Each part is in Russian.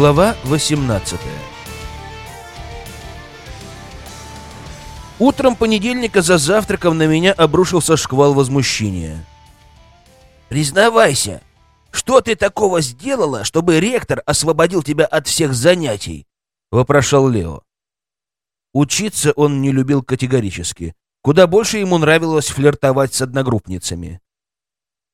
Глава 18 Утром понедельника за завтраком на меня обрушился шквал возмущения. «Признавайся, что ты такого сделала, чтобы ректор освободил тебя от всех занятий?» — вопрошал Лео. Учиться он не любил категорически. Куда больше ему нравилось флиртовать с одногруппницами.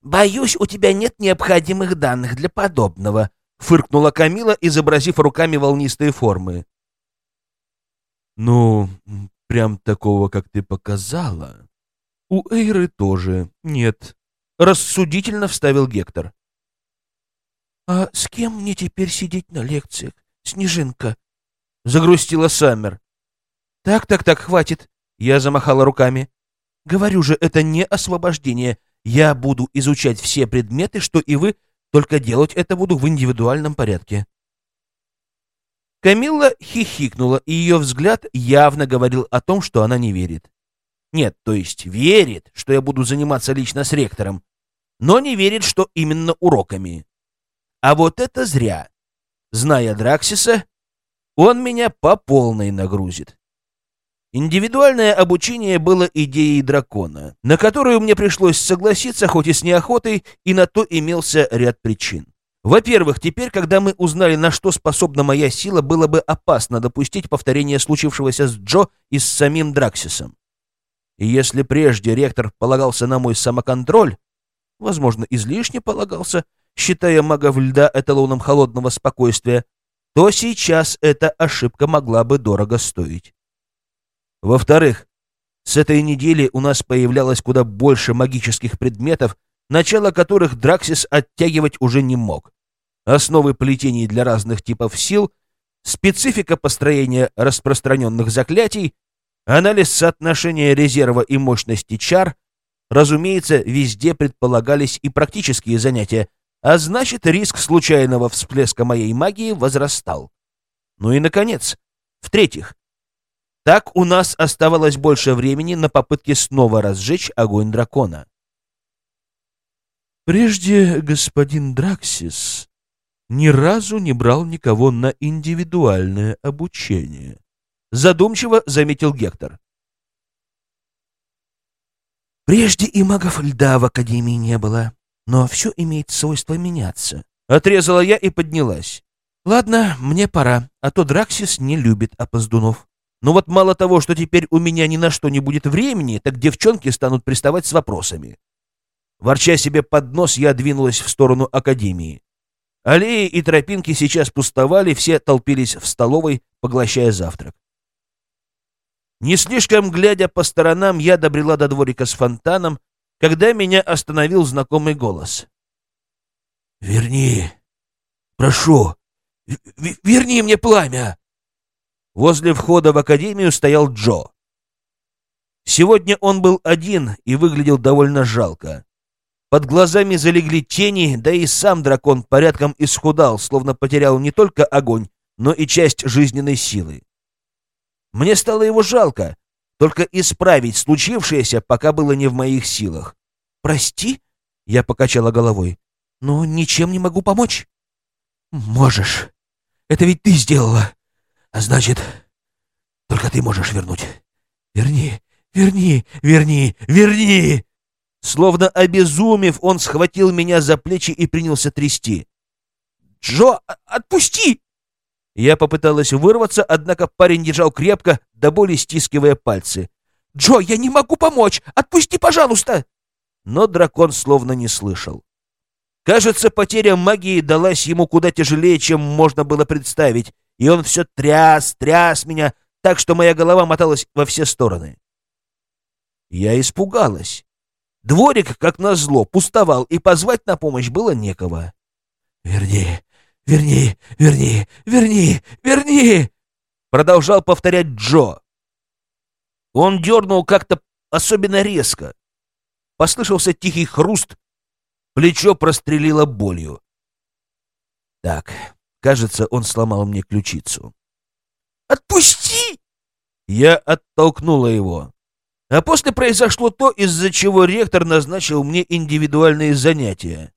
«Боюсь, у тебя нет необходимых данных для подобного», — фыркнула Камила, изобразив руками волнистые формы. «Ну, прям такого, как ты показала. У Эйры тоже нет», — рассудительно вставил Гектор. «А с кем мне теперь сидеть на лекциях, Снежинка?» — загрустила Саммер. «Так, так, так, хватит!» — я замахала руками. «Говорю же, это не освобождение. Я буду изучать все предметы, что и вы, только делать это буду в индивидуальном порядке». Камилла хихикнула, и ее взгляд явно говорил о том, что она не верит. Нет, то есть верит, что я буду заниматься лично с ректором, но не верит, что именно уроками. А вот это зря. Зная Драксиса, он меня по полной нагрузит. Индивидуальное обучение было идеей дракона, на которую мне пришлось согласиться, хоть и с неохотой, и на то имелся ряд причин. Во-первых, теперь, когда мы узнали, на что способна моя сила, было бы опасно допустить повторение случившегося с Джо и с самим Драксисом. И если прежде ректор полагался на мой самоконтроль, возможно, излишне полагался, считая магов льда эталоном холодного спокойствия, то сейчас эта ошибка могла бы дорого стоить. Во-вторых, с этой недели у нас появлялось куда больше магических предметов, начало которых Драксис оттягивать уже не мог. Основы плетений для разных типов сил, специфика построения распространенных заклятий, анализ соотношения резерва и мощности чар, разумеется, везде предполагались и практические занятия, а значит, риск случайного всплеска моей магии возрастал. Ну и, наконец, в-третьих, так у нас оставалось больше времени на попытке снова разжечь огонь дракона. Прежде господин Драксис ни разу не брал никого на индивидуальное обучение. Задумчиво заметил Гектор. Прежде и магов льда в Академии не было, но все имеет свойство меняться. Отрезала я и поднялась. Ладно, мне пора, а то Драксис не любит опоздунов. Но вот мало того, что теперь у меня ни на что не будет времени, так девчонки станут приставать с вопросами. Ворча себе под нос, я двинулась в сторону Академии. Аллеи и тропинки сейчас пустовали, все толпились в столовой, поглощая завтрак. Не слишком глядя по сторонам, я добрела до дворика с фонтаном, когда меня остановил знакомый голос. «Верни! Прошу! Верни мне пламя!» Возле входа в академию стоял Джо. Сегодня он был один и выглядел довольно жалко. Под глазами залегли тени, да и сам дракон порядком исхудал, словно потерял не только огонь, но и часть жизненной силы. Мне стало его жалко, только исправить случившееся пока было не в моих силах. «Прости?» — я покачала головой. «Но ничем не могу помочь». «Можешь. Это ведь ты сделала. А значит, только ты можешь вернуть. Верни, верни, верни, верни!» Словно обезумев, он схватил меня за плечи и принялся трясти. «Джо, отпусти!» Я попыталась вырваться, однако парень держал крепко, до боли стискивая пальцы. «Джо, я не могу помочь! Отпусти, пожалуйста!» Но дракон словно не слышал. Кажется, потеря магии далась ему куда тяжелее, чем можно было представить, и он все тряс, тряс меня, так что моя голова моталась во все стороны. Я испугалась. Дворик, как назло, пустовал, и позвать на помощь было некого. «Верни, «Верни, верни, верни, верни!» Продолжал повторять Джо. Он дернул как-то особенно резко. Послышался тихий хруст, плечо прострелило болью. Так, кажется, он сломал мне ключицу. «Отпусти!» Я оттолкнула его. А после произошло то, из-за чего ректор назначил мне индивидуальные занятия.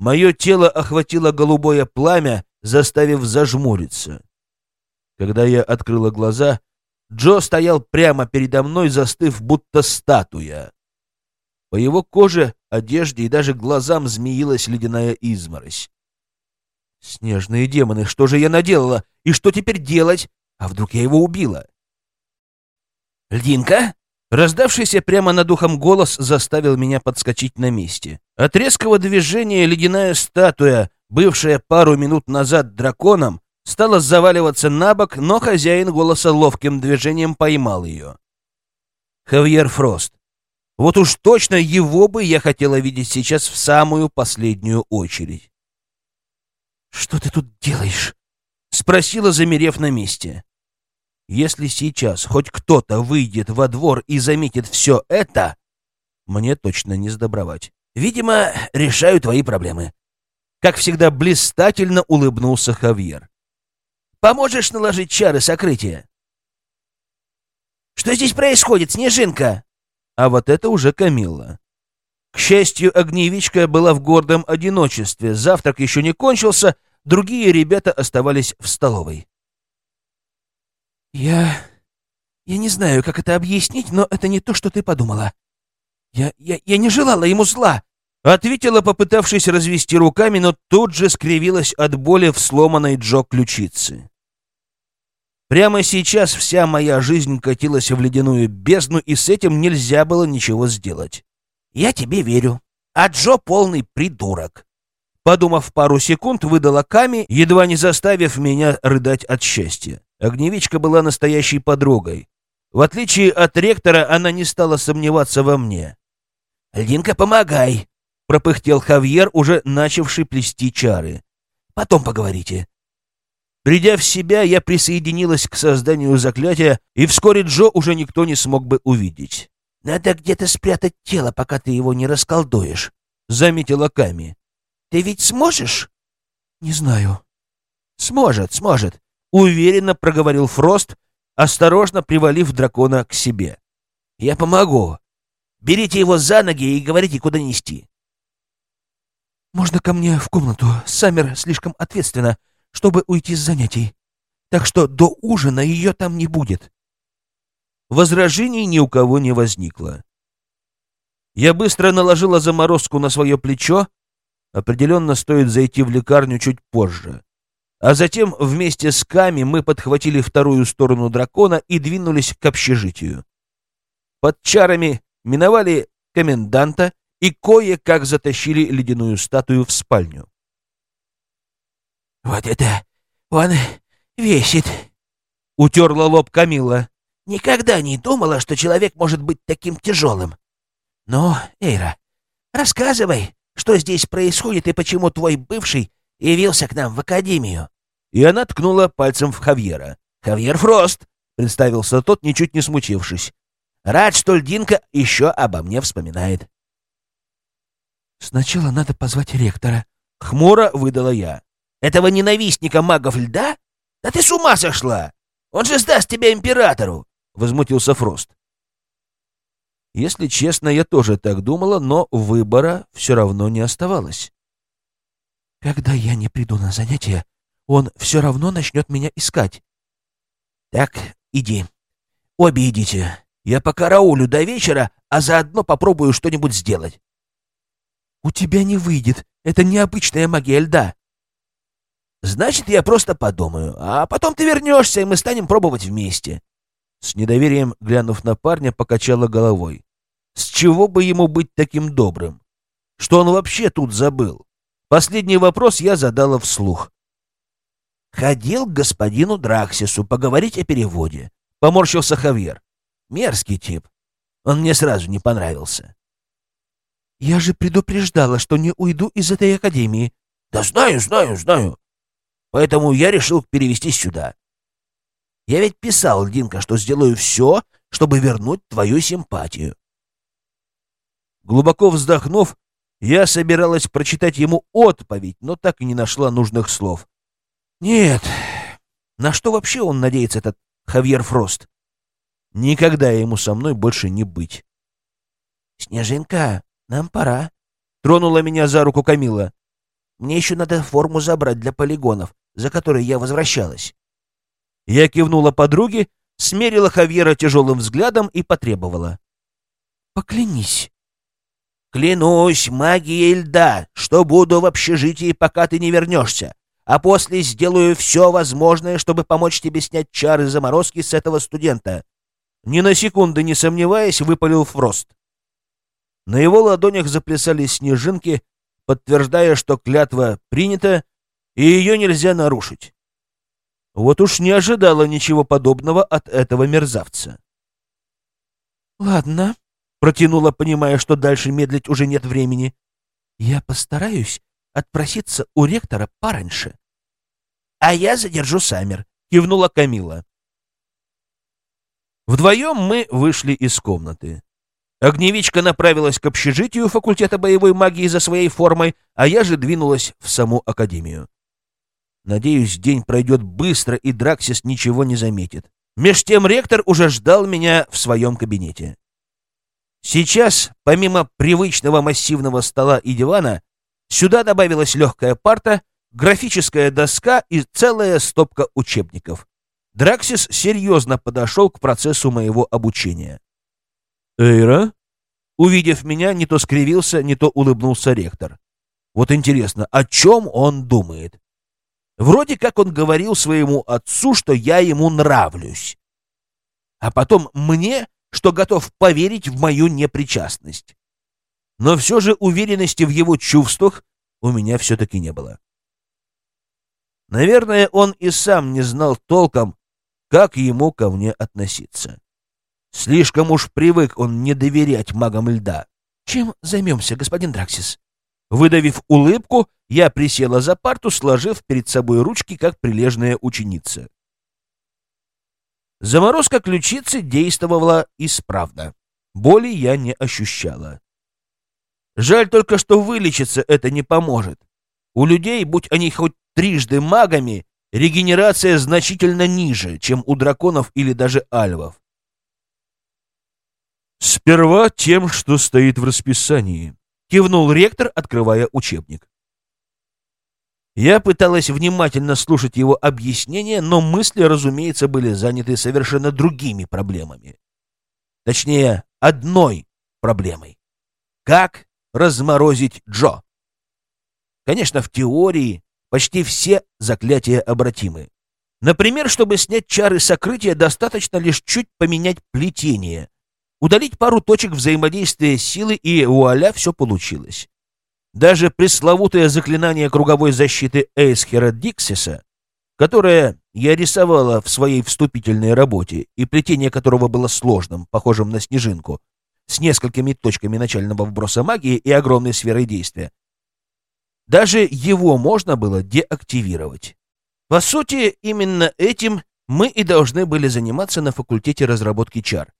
Мое тело охватило голубое пламя, заставив зажмуриться. Когда я открыла глаза, Джо стоял прямо передо мной, застыв, будто статуя. По его коже, одежде и даже глазам змеилась ледяная изморозь. Снежные демоны, что же я наделала? И что теперь делать? А вдруг я его убила? «Льдинка?» Раздавшийся прямо над ухом голос заставил меня подскочить на месте. От резкого движения ледяная статуя, бывшая пару минут назад драконом, стала заваливаться на бок, но хозяин голоса ловким движением поймал ее. Хавьер Фрост. Вот уж точно его бы я хотела видеть сейчас в самую последнюю очередь. «Что ты тут делаешь?» — спросила, замерев на месте. «Если сейчас хоть кто-то выйдет во двор и заметит все это, мне точно не сдобровать. Видимо, решаю твои проблемы». Как всегда, блистательно улыбнулся Хавьер. Поможешь наложить чары сокрытия?» «Что здесь происходит, Снежинка?» А вот это уже Камилла. К счастью, огневичка была в гордом одиночестве. Завтрак еще не кончился, другие ребята оставались в столовой. «Я... я не знаю, как это объяснить, но это не то, что ты подумала. Я... я, я не желала ему зла!» Ответила, попытавшись развести руками, но тут же скривилась от боли в сломанной Джо ключице. Прямо сейчас вся моя жизнь катилась в ледяную бездну, и с этим нельзя было ничего сделать. «Я тебе верю, а Джо полный придурок». Подумав пару секунд, выдала Ками, едва не заставив меня рыдать от счастья. Огневичка была настоящей подругой. В отличие от ректора, она не стала сомневаться во мне. «Линка, помогай!» — пропыхтел Хавьер, уже начавший плести чары. «Потом поговорите. Придя в себя, я присоединилась к созданию заклятия, и вскоре Джо уже никто не смог бы увидеть. «Надо где-то спрятать тело, пока ты его не расколдуешь», — заметила Ками. «Ты ведь сможешь?» «Не знаю». «Сможет, сможет», — уверенно проговорил Фрост, осторожно привалив дракона к себе. «Я помогу. Берите его за ноги и говорите, куда нести». «Можно ко мне в комнату? Саммер слишком ответственно чтобы уйти с занятий. Так что до ужина ее там не будет. Возражений ни у кого не возникло. Я быстро наложила заморозку на свое плечо. Определенно стоит зайти в лекарню чуть позже. А затем вместе с Ками мы подхватили вторую сторону дракона и двинулись к общежитию. Под чарами миновали коменданта и кое-как затащили ледяную статую в спальню. «Вот это он весит!» — утерла лоб Камила. «Никогда не думала, что человек может быть таким тяжелым. Ну, Эйра, рассказывай, что здесь происходит и почему твой бывший явился к нам в академию». И она ткнула пальцем в Хавьера. «Хавьер Фрост!» — представился тот, ничуть не смутившись. «Рад, что льдинка еще обо мне вспоминает». «Сначала надо позвать ректора», — хмуро выдала я. Этого ненавистника магов льда? Да ты с ума сошла! Он же сдаст тебя императору!» — возмутился Фрост. Если честно, я тоже так думала, но выбора все равно не оставалось. «Когда я не приду на занятия, он все равно начнет меня искать». «Так, иди. Обе идите. Я пока раулю до вечера, а заодно попробую что-нибудь сделать». «У тебя не выйдет. Это необычная магия льда». Значит, я просто подумаю, а потом ты вернешься, и мы станем пробовать вместе. С недоверием, глянув на парня, покачала головой. С чего бы ему быть таким добрым? Что он вообще тут забыл? Последний вопрос я задала вслух. Ходил к господину Драксису поговорить о переводе. Поморщился Хавьер. Мерзкий тип. Он мне сразу не понравился. Я же предупреждала, что не уйду из этой академии. Да знаю, знаю, знаю. Поэтому я решил перевестись сюда. Я ведь писал, Льдинка, что сделаю все, чтобы вернуть твою симпатию. Глубоко вздохнув, я собиралась прочитать ему отповедь, но так и не нашла нужных слов. Нет, на что вообще он надеется, этот Хавьер Фрост? Никогда ему со мной больше не быть. «Снежинка, нам пора», — тронула меня за руку Камила. «Мне еще надо форму забрать для полигонов. за которой я возвращалась. Я кивнула подруге, смерила Хавьера тяжелым взглядом и потребовала. «Поклянись». «Клянусь магией льда, что буду в общежитии, пока ты не вернешься, а после сделаю все возможное, чтобы помочь тебе снять чары заморозки с этого студента». Ни на секунду не сомневаясь, выпалил Фрост. На его ладонях заплясали снежинки, подтверждая, что клятва принята, и ее нельзя нарушить. Вот уж не ожидала ничего подобного от этого мерзавца. «Ладно», — протянула, понимая, что дальше медлить уже нет времени. «Я постараюсь отпроситься у ректора пораньше». «А я задержу Саммер», — кивнула Камила. Вдвоем мы вышли из комнаты. Огневичка направилась к общежитию факультета боевой магии за своей формой, а я же двинулась в саму академию. Надеюсь, день пройдет быстро, и Драксис ничего не заметит. Меж тем ректор уже ждал меня в своем кабинете. Сейчас, помимо привычного массивного стола и дивана, сюда добавилась легкая парта, графическая доска и целая стопка учебников. Драксис серьезно подошел к процессу моего обучения. «Эйра?» Увидев меня, не то скривился, не то улыбнулся ректор. Вот интересно, о чем он думает? Вроде как он говорил своему отцу, что я ему нравлюсь. А потом мне, что готов поверить в мою непричастность. Но все же уверенности в его чувствах у меня все-таки не было. Наверное, он и сам не знал толком, как ему ко мне относиться. Слишком уж привык он не доверять магам льда. Чем займемся, господин Драксис? Выдавив улыбку, я присела за парту, сложив перед собой ручки, как прилежная ученица. Заморозка ключицы действовала исправно. Боли я не ощущала. Жаль только, что вылечиться это не поможет. У людей, будь они хоть трижды магами, регенерация значительно ниже, чем у драконов или даже альвов. Сперва тем, что стоит в расписании, кивнул ректор, открывая учебник. Я пыталась внимательно слушать его объяснения, но мысли, разумеется, были заняты совершенно другими проблемами. Точнее, одной проблемой. Как разморозить Джо? Конечно, в теории почти все заклятия обратимы. Например, чтобы снять чары сокрытия, достаточно лишь чуть поменять плетение, удалить пару точек взаимодействия силы, и вуаля, все получилось. Даже пресловутое заклинание круговой защиты Эйсхера Диксиса, которое я рисовала в своей вступительной работе, и плетение которого было сложным, похожим на снежинку, с несколькими точками начального вброса магии и огромной сферой действия, даже его можно было деактивировать. По сути, именно этим мы и должны были заниматься на факультете разработки чар.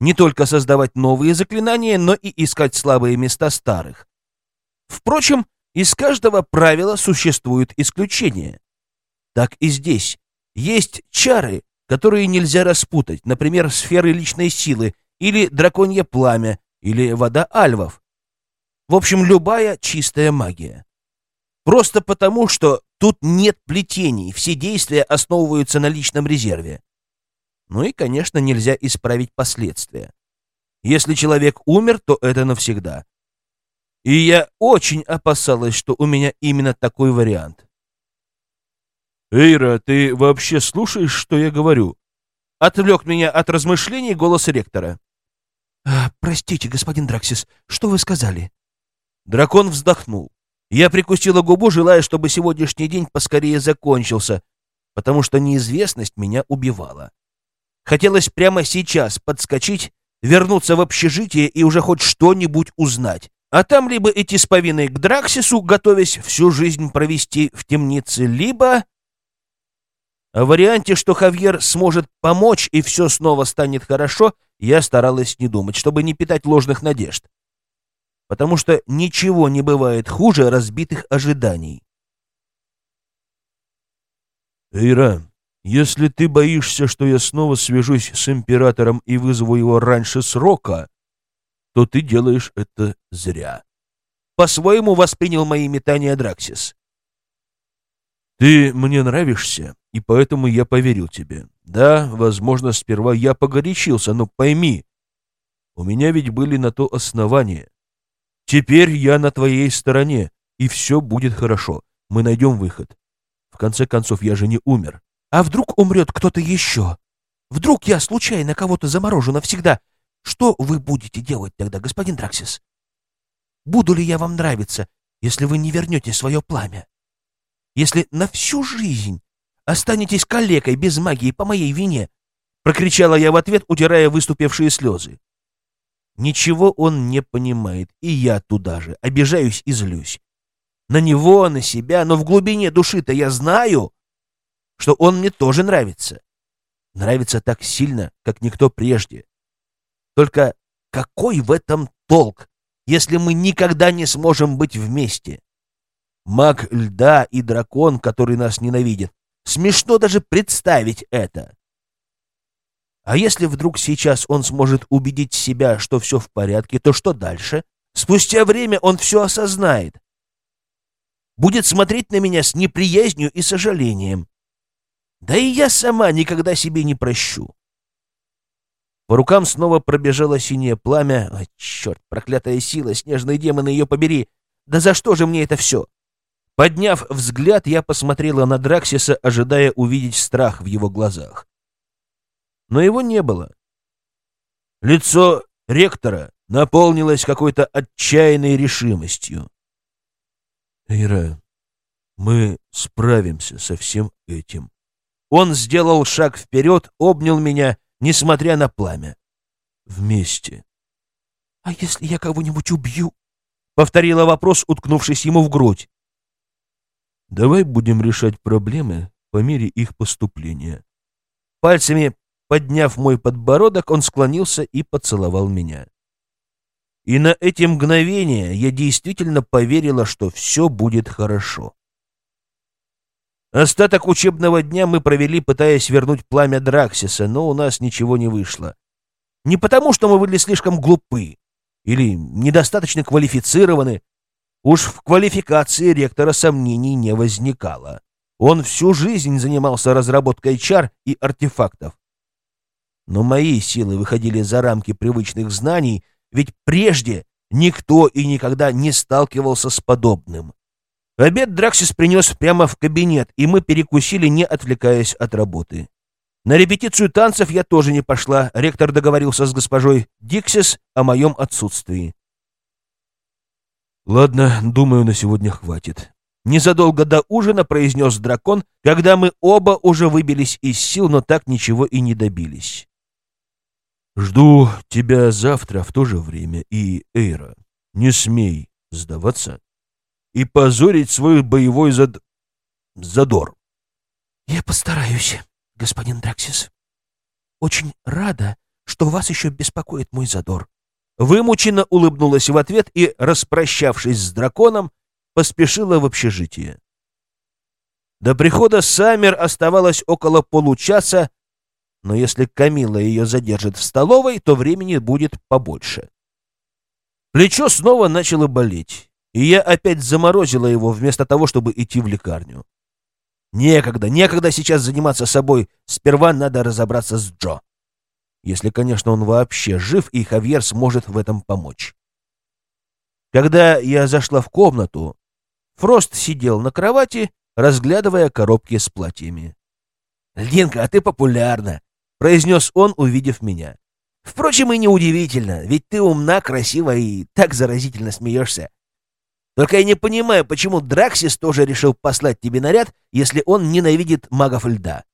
Не только создавать новые заклинания, но и искать слабые места старых. Впрочем, из каждого правила существуют исключения. Так и здесь. Есть чары, которые нельзя распутать, например, сферы личной силы, или драконье пламя, или вода альвов. В общем, любая чистая магия. Просто потому, что тут нет плетений, все действия основываются на личном резерве. Ну и, конечно, нельзя исправить последствия. Если человек умер, то это навсегда. И я очень опасалась, что у меня именно такой вариант. «Эйра, ты вообще слушаешь, что я говорю?» Отвлек меня от размышлений голос ректора. «А, «Простите, господин Драксис, что вы сказали?» Дракон вздохнул. Я прикусила губу, желая, чтобы сегодняшний день поскорее закончился, потому что неизвестность меня убивала. Хотелось прямо сейчас подскочить, вернуться в общежитие и уже хоть что-нибудь узнать. А там либо идти с повинной к Драксису, готовясь всю жизнь провести в темнице, либо... О варианте, что Хавьер сможет помочь и все снова станет хорошо, я старалась не думать, чтобы не питать ложных надежд. Потому что ничего не бывает хуже разбитых ожиданий. «Эйра, если ты боишься, что я снова свяжусь с императором и вызову его раньше срока, то ты делаешь это зря. По-своему воспринял мои метания Драксис. Ты мне нравишься, и поэтому я поверил тебе. Да, возможно, сперва я погорячился, но пойми, у меня ведь были на то основания. Теперь я на твоей стороне, и все будет хорошо. Мы найдем выход. В конце концов, я же не умер. А вдруг умрет кто-то еще? Вдруг я случайно кого-то заморожу навсегда? Что вы будете делать тогда, господин Драксис? Буду ли я вам нравиться, если вы не вернете свое пламя? Если на всю жизнь останетесь калекой без магии по моей вине? Прокричала я в ответ, утирая выступившие слезы. Ничего он не понимает, и я туда же, обижаюсь и злюсь. На него, на себя, но в глубине души-то я знаю, что он мне тоже нравится. Нравится так сильно, как никто прежде. Только какой в этом толк, если мы никогда не сможем быть вместе? Маг льда и дракон, который нас ненавидит. Смешно даже представить это. А если вдруг сейчас он сможет убедить себя, что все в порядке, то что дальше? Спустя время он все осознает. Будет смотреть на меня с неприязнью и сожалением. Да и я сама никогда себе не прощу. По рукам снова пробежало синее пламя. О, черт, проклятая сила, снежные демоны, ее побери! Да за что же мне это все? Подняв взгляд, я посмотрела на Драксиса, ожидая увидеть страх в его глазах. Но его не было. Лицо ректора наполнилось какой-то отчаянной решимостью. «Ира, мы справимся со всем этим», он сделал шаг вперед, обнял меня, несмотря на пламя. Вместе. — А если я кого-нибудь убью? — повторила вопрос, уткнувшись ему в грудь. — Давай будем решать проблемы по мере их поступления. Пальцами подняв мой подбородок, он склонился и поцеловал меня. И на эти мгновения я действительно поверила, что все будет хорошо. Остаток учебного дня мы провели, пытаясь вернуть пламя Драксиса, но у нас ничего не вышло. Не потому, что мы были слишком глупы или недостаточно квалифицированы. Уж в квалификации ректора сомнений не возникало. Он всю жизнь занимался разработкой чар и артефактов. Но мои силы выходили за рамки привычных знаний, ведь прежде никто и никогда не сталкивался с подобным. Обед Драксис принес прямо в кабинет, и мы перекусили, не отвлекаясь от работы. На репетицию танцев я тоже не пошла. Ректор договорился с госпожой Диксис о моем отсутствии. «Ладно, думаю, на сегодня хватит». Незадолго до ужина произнес дракон, когда мы оба уже выбились из сил, но так ничего и не добились. «Жду тебя завтра в то же время, и, Эйра, не смей сдаваться и позорить свой боевой зад... задор. «Я постараюсь, господин Драксис. Очень рада, что вас еще беспокоит мой задор». Вымученно улыбнулась в ответ и, распрощавшись с драконом, поспешила в общежитие. До прихода Саммер оставалось около получаса, но если Камила ее задержит в столовой, то времени будет побольше. Плечо снова начало болеть и я опять заморозила его вместо того, чтобы идти в лекарню. Некогда, некогда сейчас заниматься собой. Сперва надо разобраться с Джо. Если, конечно, он вообще жив, и Хавьер сможет в этом помочь. Когда я зашла в комнату, Фрост сидел на кровати, разглядывая коробки с платьями. «Линка, а ты популярна», — произнес он, увидев меня. «Впрочем, и неудивительно, ведь ты умна, красива и так заразительно смеешься. Только я не понимаю, почему Драксис тоже решил послать тебе наряд, если он ненавидит магов льда.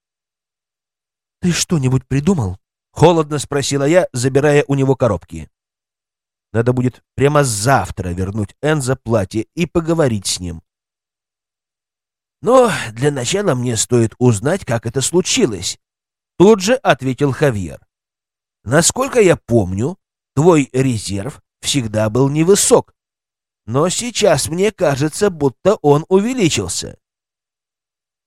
«Ты что-нибудь придумал?» — холодно спросила я, забирая у него коробки. Надо будет прямо завтра вернуть Энза платье и поговорить с ним. Но для начала мне стоит узнать, как это случилось. Тут же ответил Хавьер. Насколько я помню, твой резерв всегда был невысок, но сейчас мне кажется, будто он увеличился.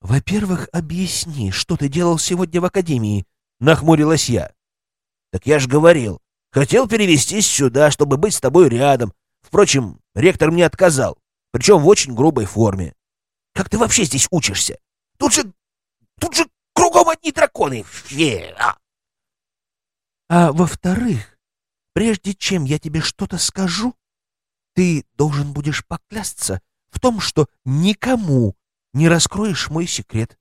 «Во-первых, объясни, что ты делал сегодня в академии?» — нахмурилась я. «Так я ж говорил. Хотел перевестись сюда, чтобы быть с тобой рядом. Впрочем, ректор мне отказал, причем в очень грубой форме. Как ты вообще здесь учишься? Тут же... тут же кругом одни драконы! Фе! А, а во-вторых, прежде чем я тебе что-то скажу, ты должен будешь поклясться в том, что никому не раскроешь мой секрет.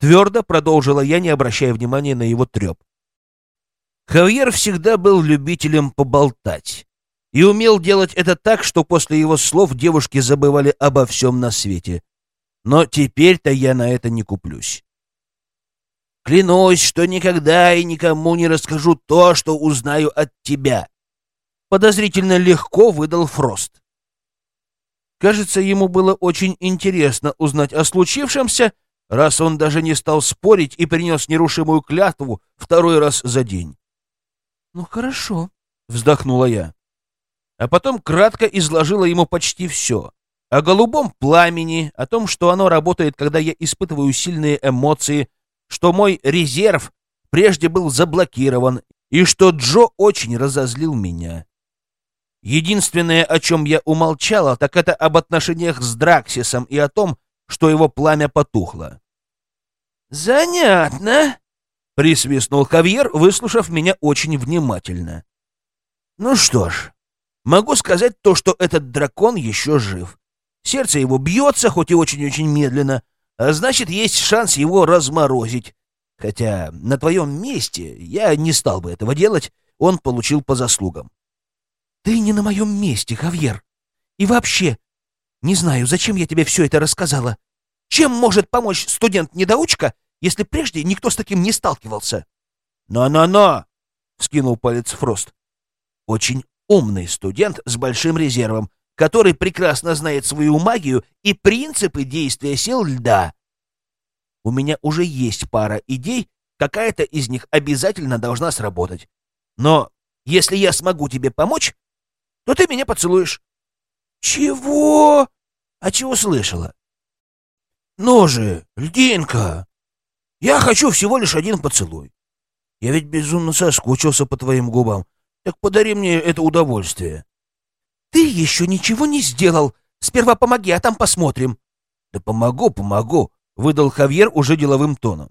Твердо продолжила я, не обращая внимания на его треп. Хавьер всегда был любителем поболтать и умел делать это так, что после его слов девушки забывали обо всем на свете. Но теперь-то я на это не куплюсь. Клянусь, что никогда и никому не расскажу то, что узнаю от тебя. Подозрительно легко выдал Фрост. Кажется, ему было очень интересно узнать о случившемся, раз он даже не стал спорить и принес нерушимую клятву второй раз за день. «Ну хорошо», — вздохнула я. А потом кратко изложила ему почти все. О голубом пламени, о том, что оно работает, когда я испытываю сильные эмоции, что мой резерв прежде был заблокирован и что Джо очень разозлил меня. Единственное, о чем я умолчала, так это об отношениях с Драксисом и о том, что его пламя потухло. «Занятно», — присвистнул Хавьер, выслушав меня очень внимательно. «Ну что ж, могу сказать то, что этот дракон еще жив. Сердце его бьется, хоть и очень-очень медленно, а значит, есть шанс его разморозить. Хотя на твоем месте я не стал бы этого делать, он получил по заслугам. Ты не на моем месте, Хавьер. И вообще, не знаю, зачем я тебе все это рассказала. Чем может помочь студент-недоучка, если прежде никто с таким не сталкивался? «Но-но-но!» — вскинул палец Фрост. «Очень умный студент с большим резервом, который прекрасно знает свою магию и принципы действия сил льда. У меня уже есть пара идей, какая-то из них обязательно должна сработать. Но если я смогу тебе помочь, то ты меня поцелуешь. Чего? А чего слышала? Ну же, льдинка, я хочу всего лишь один поцелуй. Я ведь безумно соскучился по твоим губам. Так подари мне это удовольствие. Ты еще ничего не сделал. Сперва помоги, а там посмотрим. Да помогу, помогу, выдал Хавьер уже деловым тоном.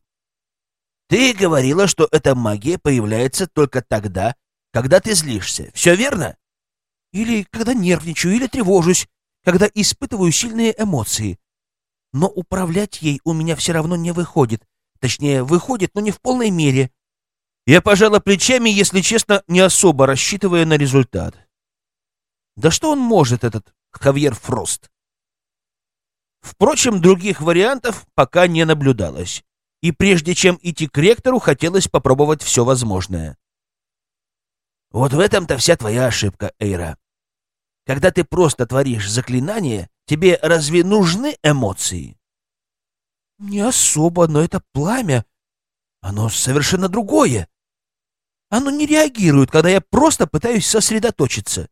Ты говорила, что эта магия появляется только тогда, когда ты злишься. Все верно? Или когда нервничаю, или тревожусь, когда испытываю сильные эмоции. Но управлять ей у меня все равно не выходит. Точнее, выходит, но не в полной мере. Я пожала плечами, если честно, не особо рассчитывая на результат. Да что он может, этот Хавьер Фрост? Впрочем, других вариантов пока не наблюдалось. И прежде чем идти к ректору, хотелось попробовать все возможное. Вот в этом-то вся твоя ошибка, Эйра. Когда ты просто творишь заклинание, тебе разве нужны эмоции? Не особо, но это пламя. Оно совершенно другое. Оно не реагирует, когда я просто пытаюсь сосредоточиться.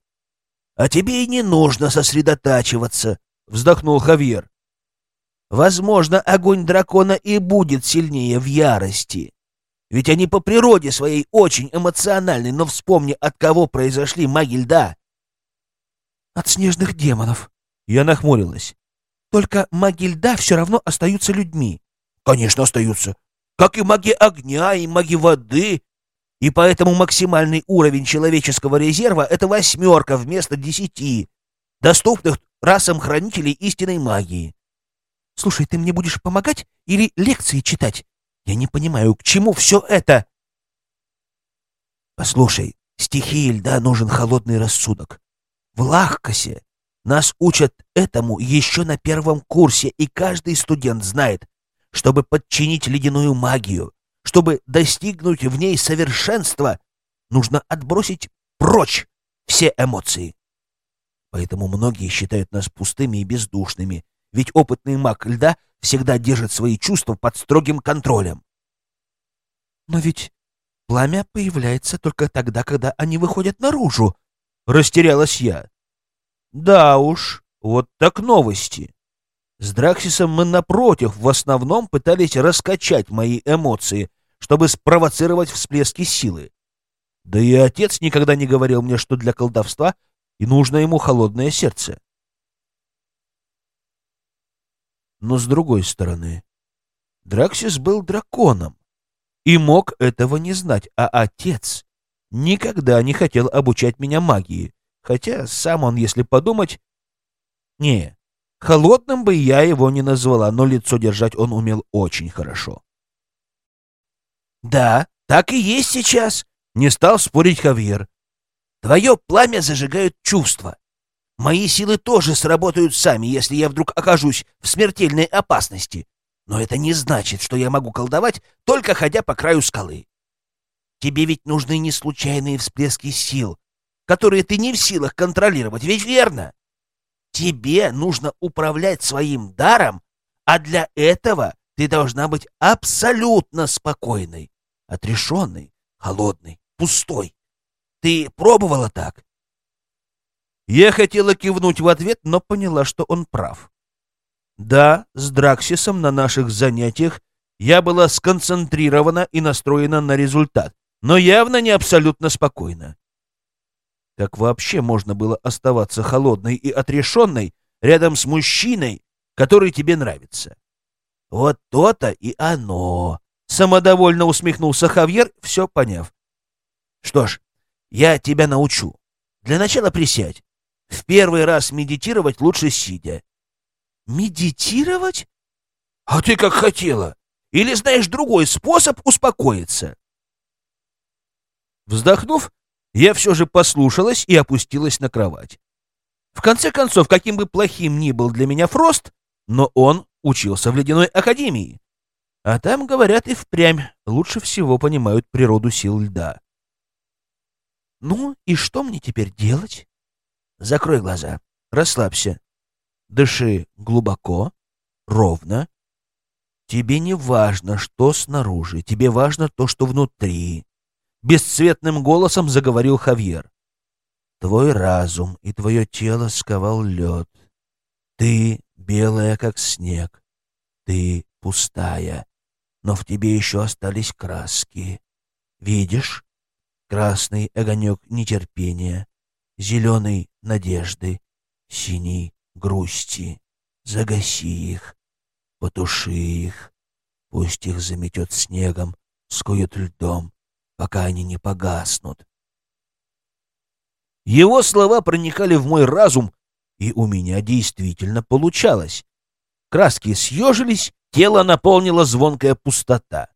А тебе и не нужно сосредотачиваться, вздохнул Хавьер. Возможно, огонь дракона и будет сильнее в ярости. Ведь они по природе своей очень эмоциональны, но вспомни, от кого произошли маги льда. От снежных демонов. Я нахмурилась. Только маги льда все равно остаются людьми. Конечно, остаются. Как и маги огня, и маги воды. И поэтому максимальный уровень человеческого резерва — это восьмерка вместо десяти, доступных расам хранителей истинной магии. Слушай, ты мне будешь помогать или лекции читать? Я не понимаю, к чему все это? Послушай, стихии льда нужен холодный рассудок. В Лахкасе нас учат этому еще на первом курсе, и каждый студент знает, чтобы подчинить ледяную магию, чтобы достигнуть в ней совершенства, нужно отбросить прочь все эмоции. Поэтому многие считают нас пустыми и бездушными, ведь опытный маг льда всегда держит свои чувства под строгим контролем. Но ведь пламя появляется только тогда, когда они выходят наружу, Растерялась я. Да уж, вот так новости. С Драксисом мы, напротив, в основном пытались раскачать мои эмоции, чтобы спровоцировать всплески силы. Да и отец никогда не говорил мне, что для колдовства и нужно ему холодное сердце. Но с другой стороны, Драксис был драконом и мог этого не знать, а отец никогда не хотел обучать меня магии, хотя сам он, если подумать... Не, холодным бы я его не назвала, но лицо держать он умел очень хорошо. «Да, так и есть сейчас», — не стал спорить Хавьер. «Твое пламя зажигают чувства. Мои силы тоже сработают сами, если я вдруг окажусь в смертельной опасности. Но это не значит, что я могу колдовать, только ходя по краю скалы. Тебе ведь нужны не случайные всплески сил, которые ты не в силах контролировать, ведь верно? Тебе нужно управлять своим даром, а для этого ты должна быть абсолютно спокойной, отрешенной, холодной, пустой. Ты пробовала так? Я хотела кивнуть в ответ, но поняла, что он прав. Да, с Драксисом на наших занятиях я была сконцентрирована и настроена на результат, но явно не абсолютно спокойна. Как вообще можно было оставаться холодной и отрешенной рядом с мужчиной, который тебе нравится? Вот то-то и оно. Самодовольно усмехнулся Хавьер, все поняв. Что ж, я тебя научу. Для начала присядь. В первый раз медитировать лучше сидя. Медитировать? А ты как хотела. Или знаешь другой способ успокоиться? Вздохнув, я все же послушалась и опустилась на кровать. В конце концов, каким бы плохим ни был для меня Фрост, но он учился в ледяной академии. А там, говорят, и впрямь лучше всего понимают природу сил льда. Ну, и что мне теперь делать? Закрой глаза, расслабься. Дыши глубоко, ровно. Тебе не важно, что снаружи, тебе важно то, что внутри. Бесцветным голосом заговорил Хавьер. Твой разум и твое тело сковал лед. Ты белая, как снег. Ты пустая, но в тебе еще остались краски. Видишь? Красный огонек нетерпения, зеленый — надежды, синий грусти. Загаси их, потуши их, пусть их заметет снегом, скует льдом, пока они не погаснут. Его слова проникали в мой разум, и у меня действительно получалось. Краски съежились, тело наполнила звонкая пустота.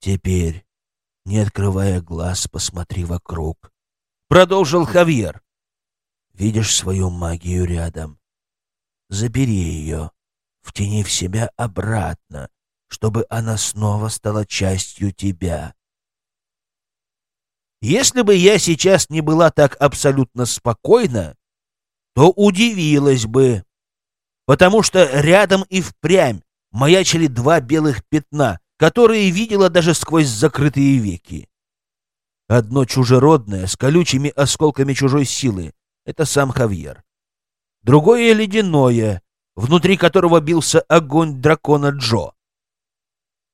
Теперь, не открывая глаз, посмотри вокруг. Продолжил Хавьер. Видишь свою магию рядом. Забери ее, втяни в себя обратно, чтобы она снова стала частью тебя. Если бы я сейчас не была так абсолютно спокойна, то удивилась бы, потому что рядом и впрямь маячили два белых пятна, которые видела даже сквозь закрытые веки. Одно чужеродное, с колючими осколками чужой силы, это сам Хавьер. Другое — ледяное, внутри которого бился огонь дракона Джо.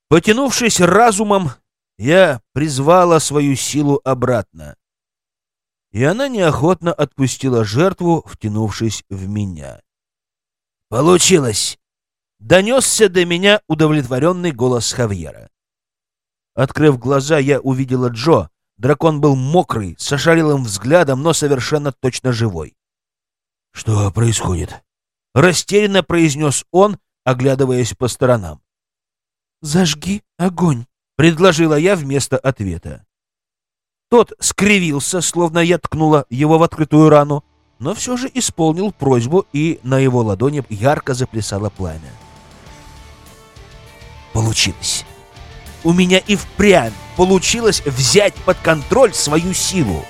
Потянувшись разумом, я призвала свою силу обратно. И она неохотно отпустила жертву, втянувшись в меня. «Получилось!» — донесся до меня удовлетворенный голос Хавьера. Открыв глаза, я увидела Джо, Дракон был мокрый, с ошалелым взглядом, но совершенно точно живой. «Что происходит?» — растерянно произнес он, оглядываясь по сторонам. «Зажги огонь», — предложила я вместо ответа. Тот скривился, словно я ткнула его в открытую рану, но все же исполнил просьбу, и на его ладони ярко заплясало пламя. Получилось. У меня и впрямь получилось взять под контроль свою силу.